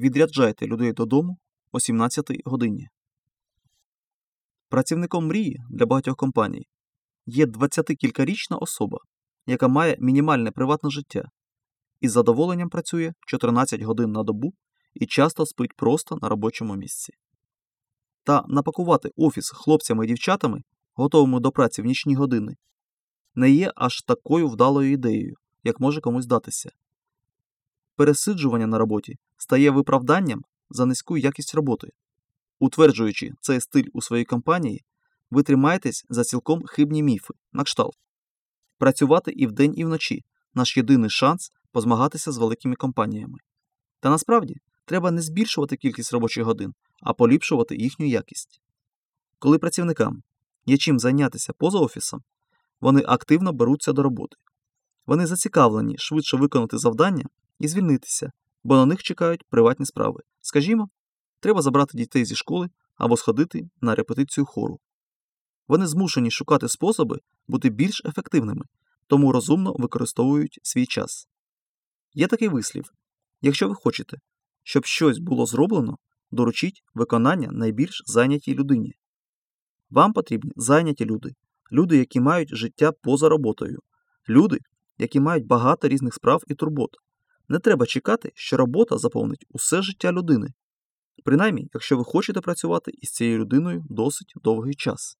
відряджайте людей додому о 17 годині. Працівником мрії для багатьох компаній є 20-кількарічна особа, яка має мінімальне приватне життя і з задоволенням працює 14 годин на добу і часто спить просто на робочому місці. Та напакувати офіс хлопцями і дівчатами, готовими до праці в нічні години, не є аж такою вдалою ідеєю, як може комусь здатися. Пересиджування на роботі стає виправданням за низьку якість роботи. Утверджуючи цей стиль у своїй компанії, ви тримаєтесь за цілком хибні міфи на кшталт. Працювати і вдень, і вночі наш єдиний шанс позмагатися з великими компаніями. Та насправді треба не збільшувати кількість робочих годин, а поліпшувати їхню якість. Коли працівникам є чим зайнятися поза офісом, вони активно беруться до роботи. Вони зацікавлені швидше виконати завдання і звільнитися, бо на них чекають приватні справи. Скажімо, треба забрати дітей зі школи або сходити на репетицію хору. Вони змушені шукати способи бути більш ефективними, тому розумно використовують свій час. Є такий вислів якщо ви хочете, щоб щось було зроблено, доручіть виконання найбільш зайнятій людині. Вам потрібні зайняті люди, люди, які мають життя поза роботою, люди, які мають багато різних справ і турбот. Не треба чекати, що робота заповнить усе життя людини, принаймні, якщо ви хочете працювати із цією людиною досить довгий час.